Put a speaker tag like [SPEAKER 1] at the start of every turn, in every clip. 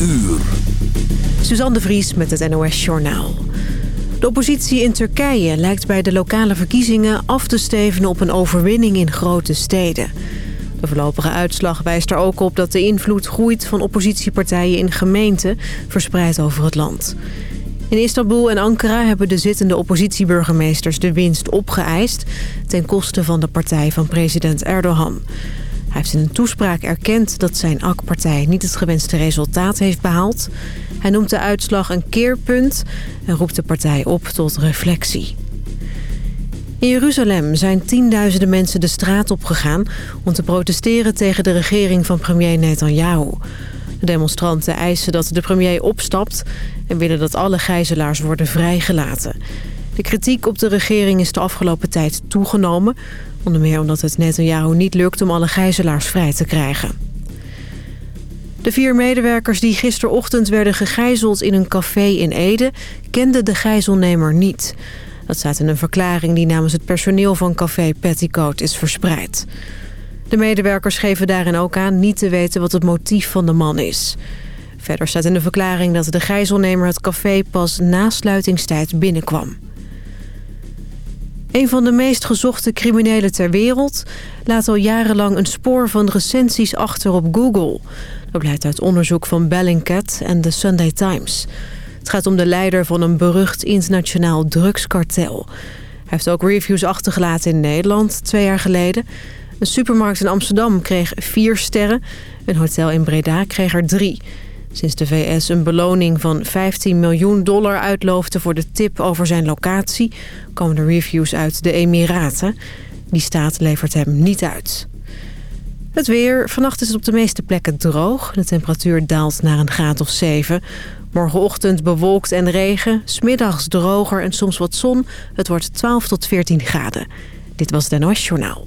[SPEAKER 1] uur.
[SPEAKER 2] Suzanne de Vries met het NOS Journaal. De oppositie in Turkije lijkt bij de lokale verkiezingen af te stevenen op een overwinning in grote steden. De voorlopige uitslag wijst er ook op dat de invloed groeit van oppositiepartijen in gemeenten verspreid over het land. In Istanbul en Ankara hebben de zittende oppositieburgemeesters de winst opgeëist... ten koste van de partij van president Erdogan. Hij heeft in een toespraak erkend dat zijn AK-partij niet het gewenste resultaat heeft behaald. Hij noemt de uitslag een keerpunt en roept de partij op tot reflectie. In Jeruzalem zijn tienduizenden mensen de straat opgegaan... om te protesteren tegen de regering van premier Netanyahu. De demonstranten eisen dat de premier opstapt... en willen dat alle gijzelaars worden vrijgelaten. De kritiek op de regering is de afgelopen tijd toegenomen... onder meer omdat het Netanyahu niet lukt om alle gijzelaars vrij te krijgen. De vier medewerkers die gisterochtend werden gegijzeld in een café in Ede... kenden de gijzelnemer niet... Dat staat in een verklaring die namens het personeel van Café Petticoat is verspreid. De medewerkers geven daarin ook aan niet te weten wat het motief van de man is. Verder staat in de verklaring dat de gijzelnemer het café pas na sluitingstijd binnenkwam. Een van de meest gezochte criminelen ter wereld laat al jarenlang een spoor van recensies achter op Google. Dat blijkt uit onderzoek van Bellingcat en de Sunday Times. Het gaat om de leider van een berucht internationaal drugskartel. Hij heeft ook reviews achtergelaten in Nederland twee jaar geleden. Een supermarkt in Amsterdam kreeg vier sterren. Een hotel in Breda kreeg er drie. Sinds de VS een beloning van 15 miljoen dollar uitloofde voor de tip over zijn locatie... komen de reviews uit de Emiraten. Die staat levert hem niet uit. Het weer. Vannacht is het op de meeste plekken droog. De temperatuur daalt naar een graad of 7. Morgenochtend bewolkt en regen. Smiddags droger en soms wat zon. Het wordt 12 tot 14 graden. Dit was Den Journaal.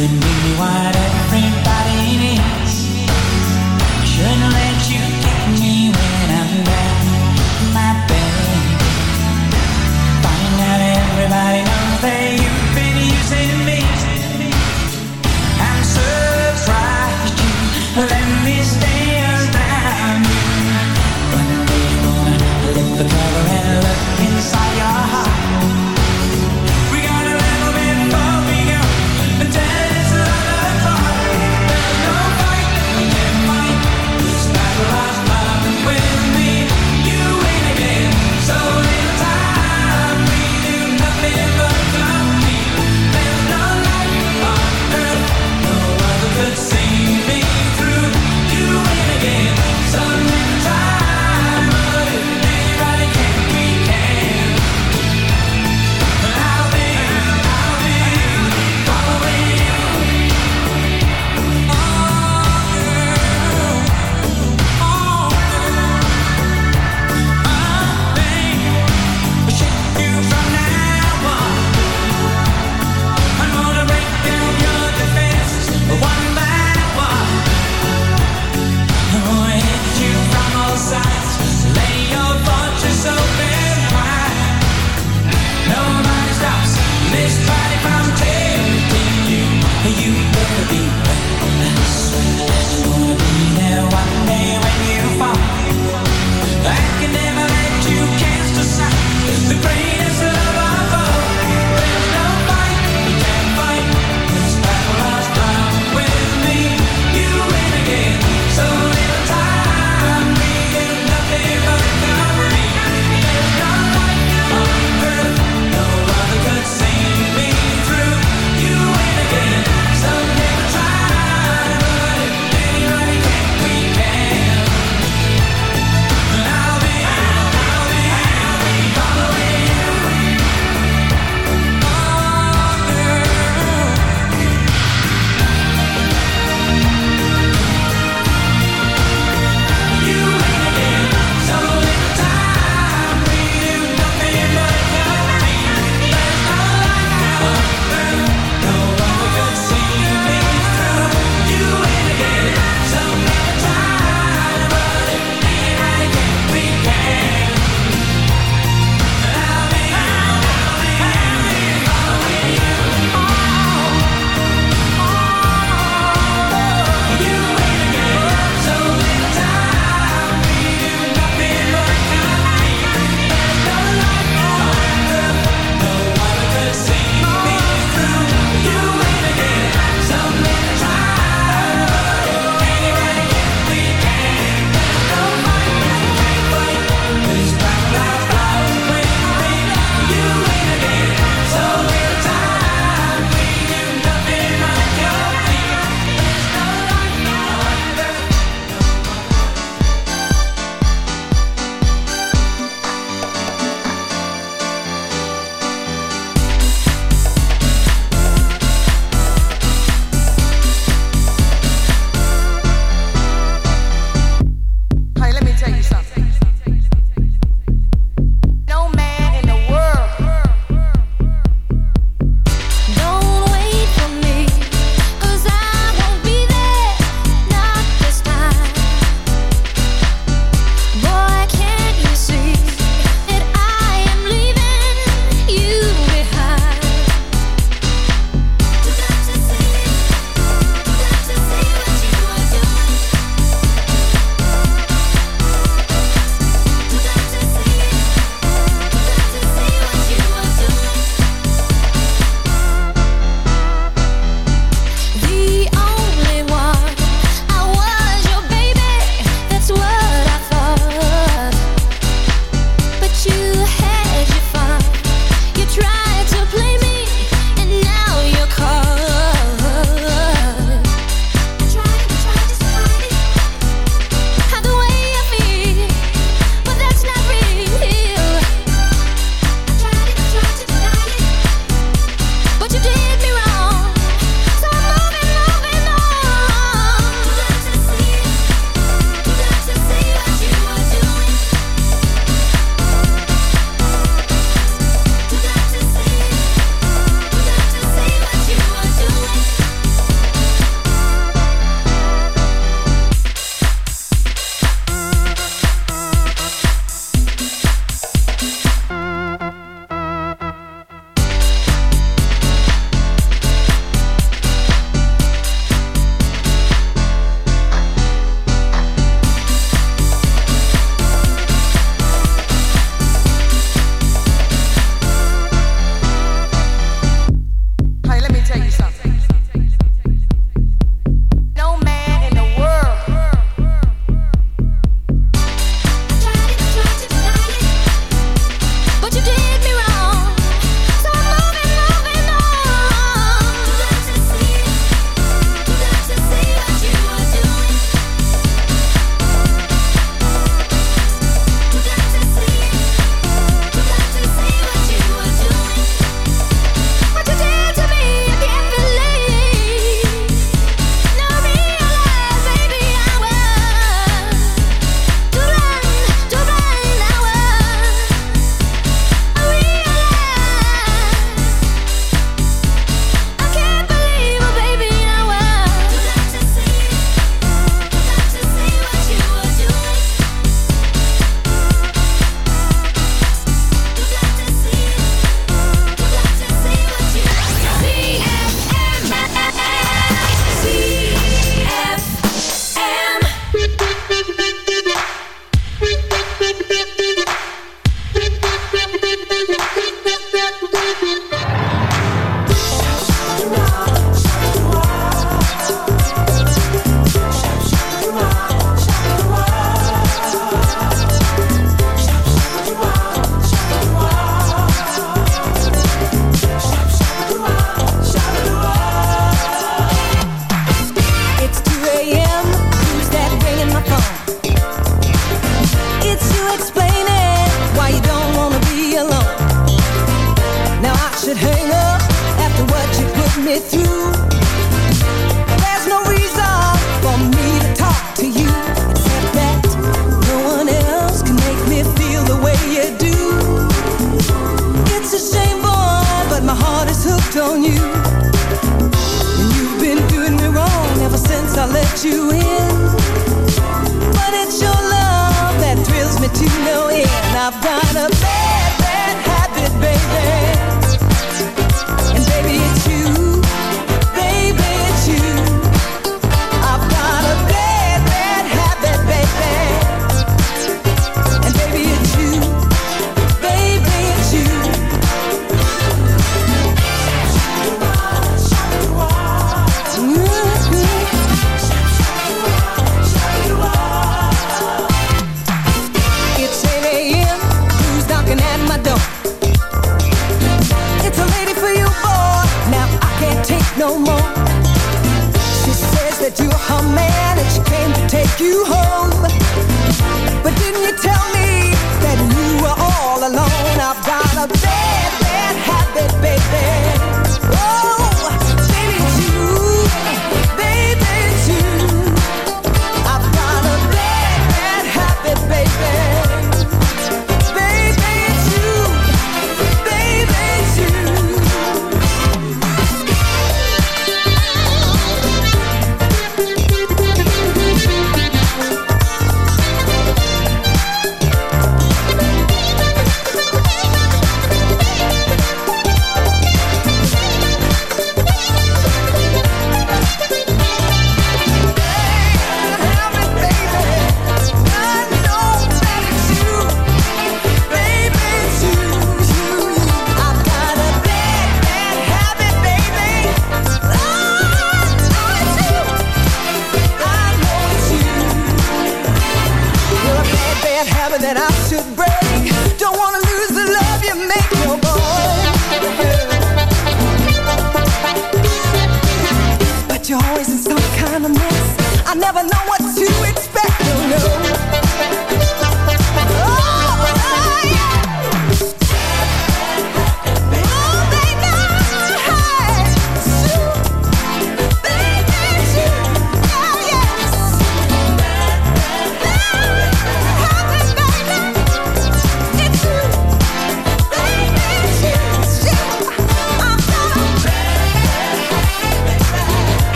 [SPEAKER 3] and me.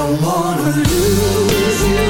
[SPEAKER 3] don't wanna lose you.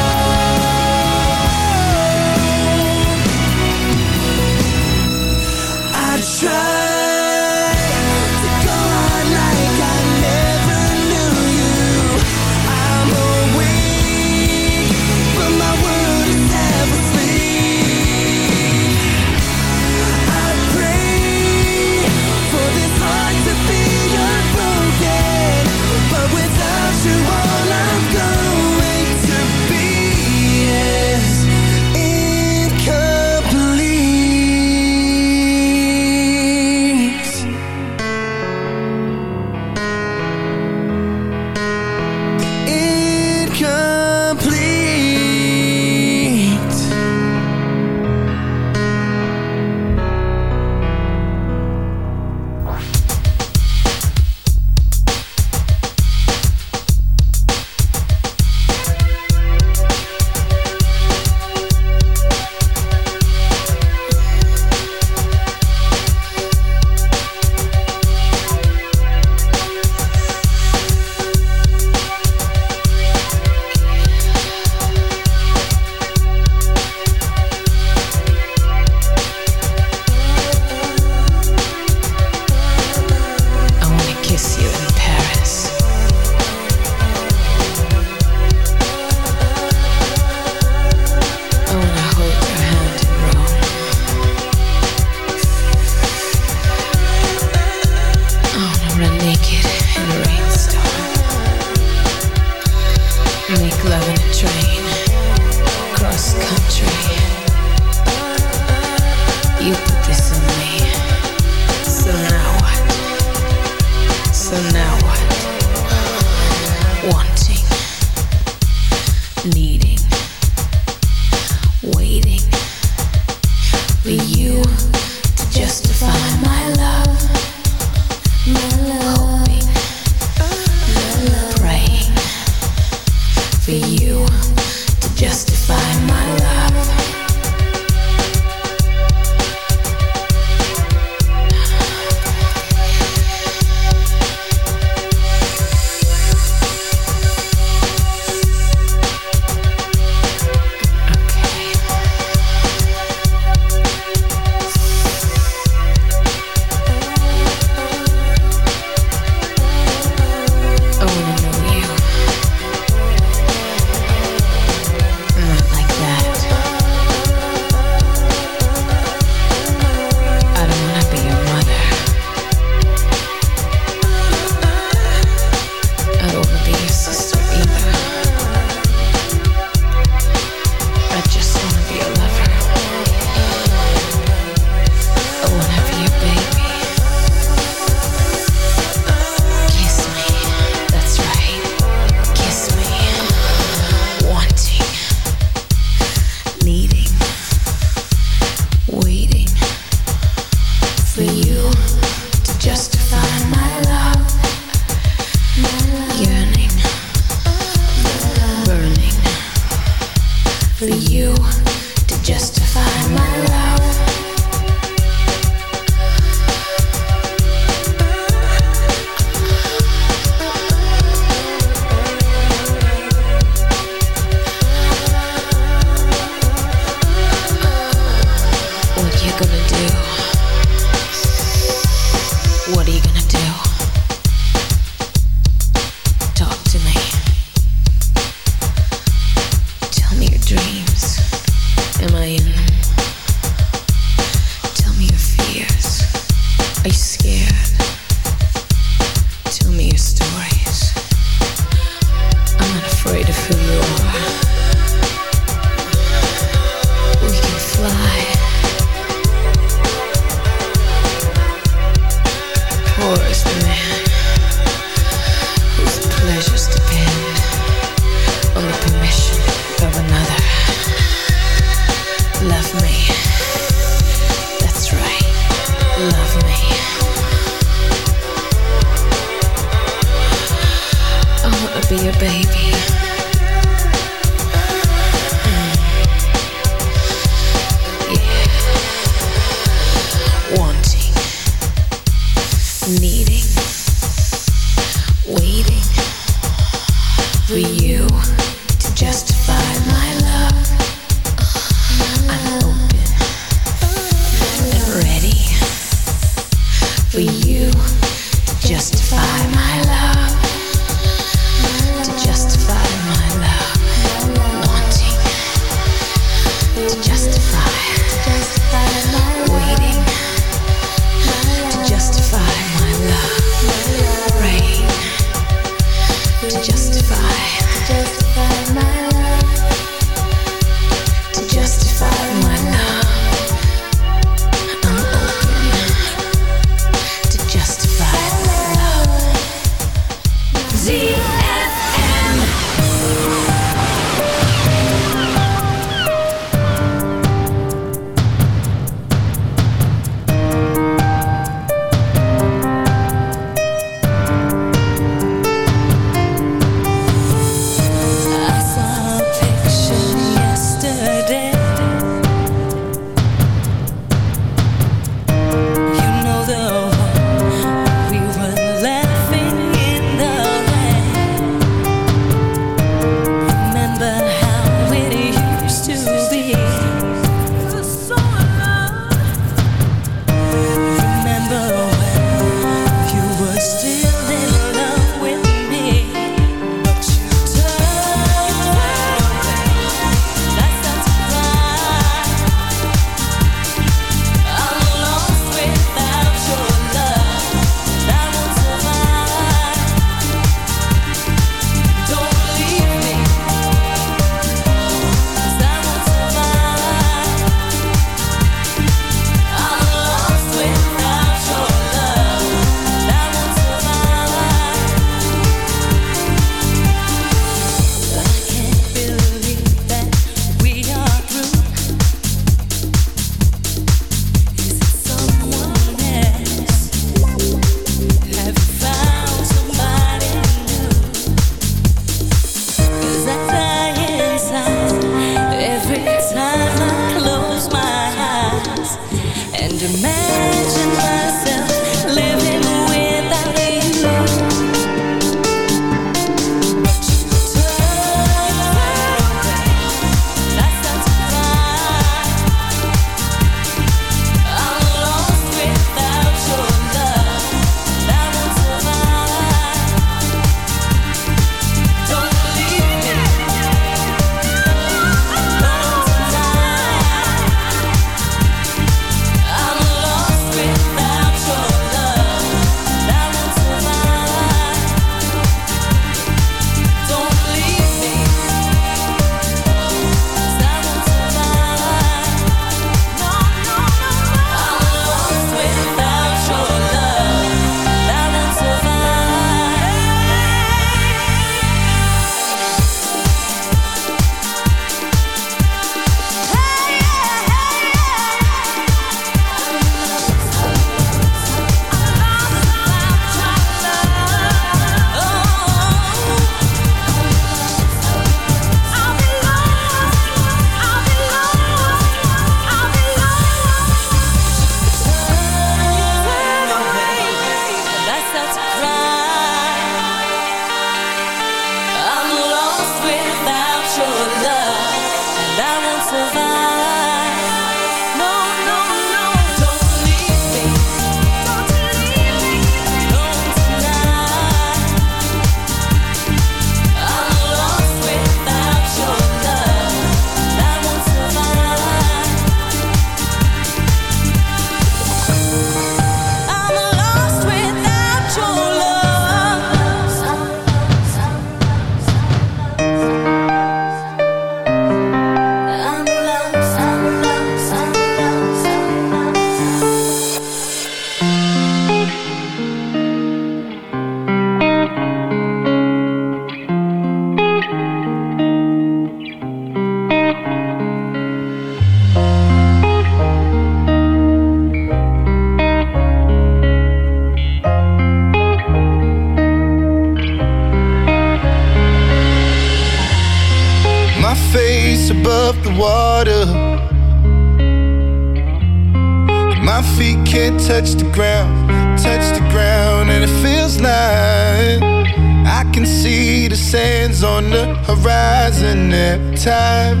[SPEAKER 4] hands on the horizon every time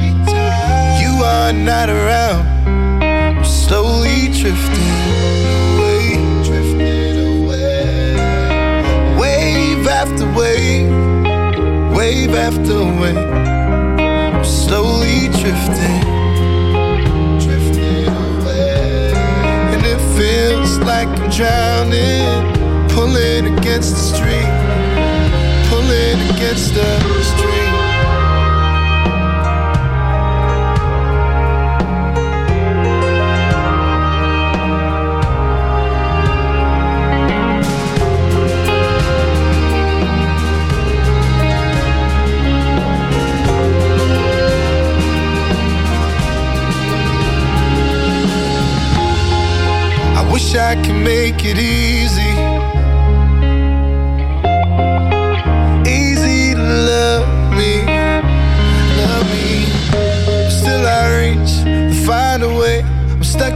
[SPEAKER 4] you are not around. I'm slowly drifting away, drifting away. Wave after wave, wave after wave. I'm slowly drifting, drifting away, and it feels like I'm drowning, pulling against the street against the. I wish I could make it easy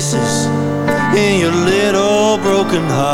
[SPEAKER 3] Spaces in your little broken heart.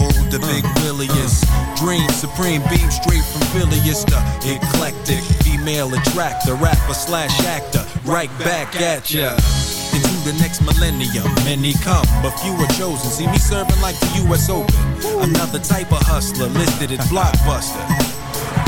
[SPEAKER 5] Eyes, the big williest. Dream supreme, beam straight from Phileas the eclectic. Female attractor, rapper slash actor, right back at ya. Into the next millennium, many come, but few are chosen. See me serving like the U.S. Open. Another type of hustler listed as blockbuster.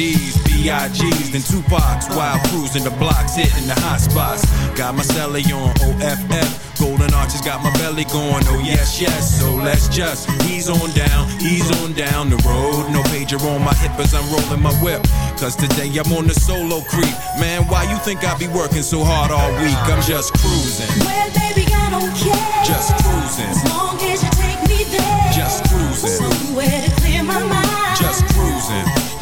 [SPEAKER 5] CDs, B.I.G's, then Tupac's. While cruising the blocks, hitting the hot spots. Got my celly on OFF. Golden arches got my belly going, oh yes, yes. So let's just ease on down, ease on down the road. No pager on my hip as I'm rolling my whip. Cause today I'm on the solo creep. Man, why you think I be working so hard all week? I'm just cruising,
[SPEAKER 6] Well, baby, I don't care.
[SPEAKER 5] just cruising,
[SPEAKER 6] As long as you take me there.
[SPEAKER 5] just cruising,
[SPEAKER 6] Somewhere to clear my mind.
[SPEAKER 5] just cruising.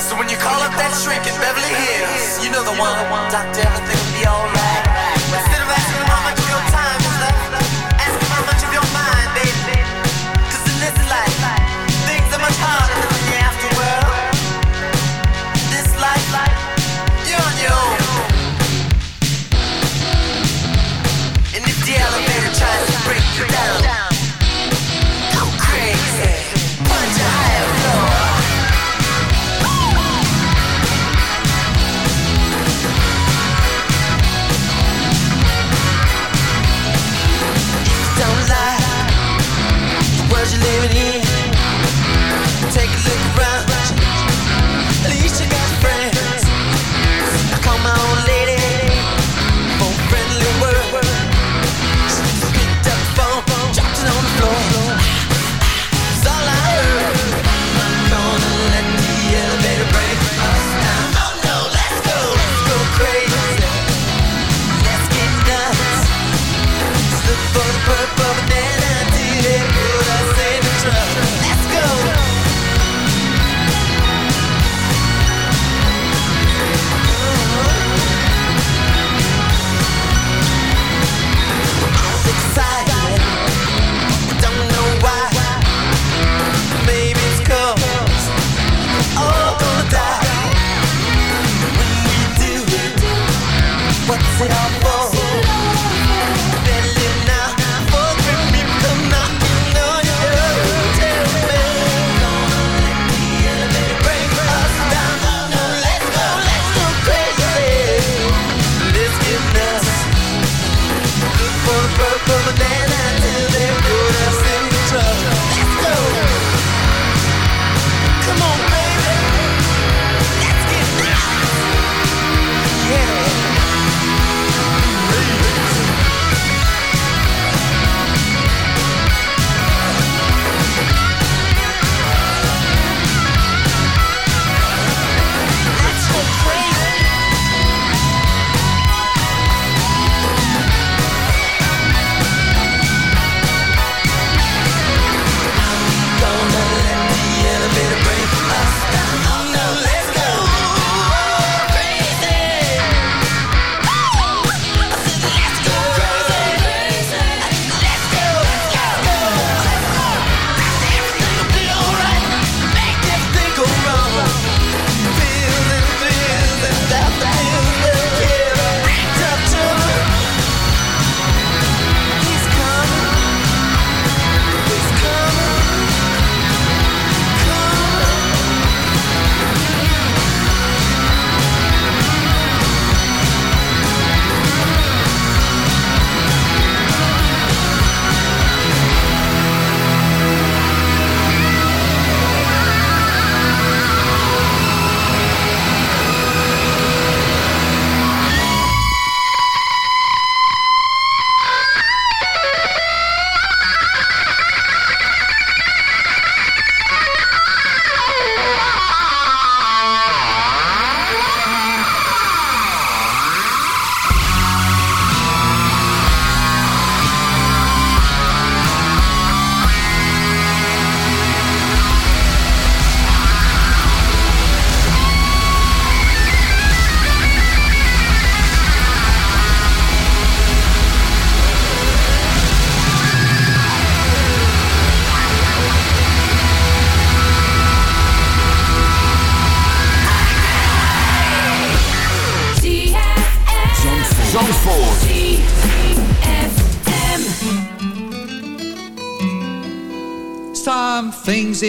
[SPEAKER 7] So when you call up that shrink in Beverly Hills, you know the one, Doctor, everything will be alright. Instead of asking much of your time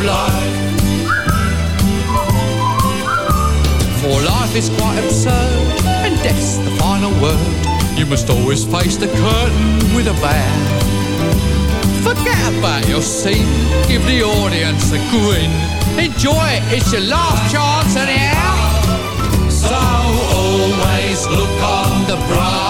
[SPEAKER 8] For life is quite absurd, and death's the final word. You must always face the curtain with a bow. Forget about your scene, give the audience a grin. Enjoy it, it's your last chance anyhow. So always look on the bright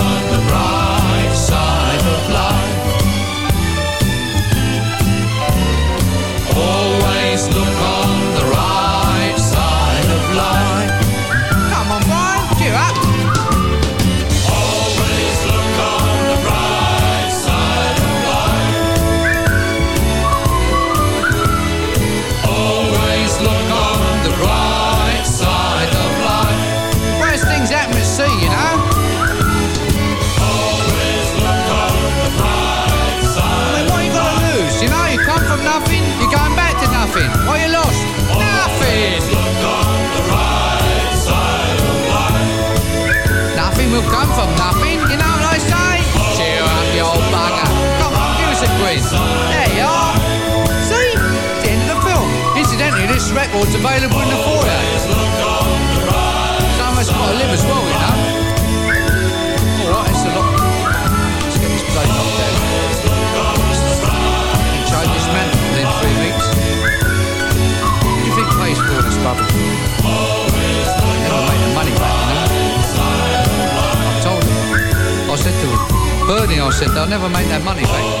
[SPEAKER 8] Always look on This record's available in the foyer. Someone's got to live as well, you know. All right, it's a lot. Let's get this man within three weeks. You think this? Never the money back, you know. I told him. I said to him, Bernie, I said, they'll never make that money back.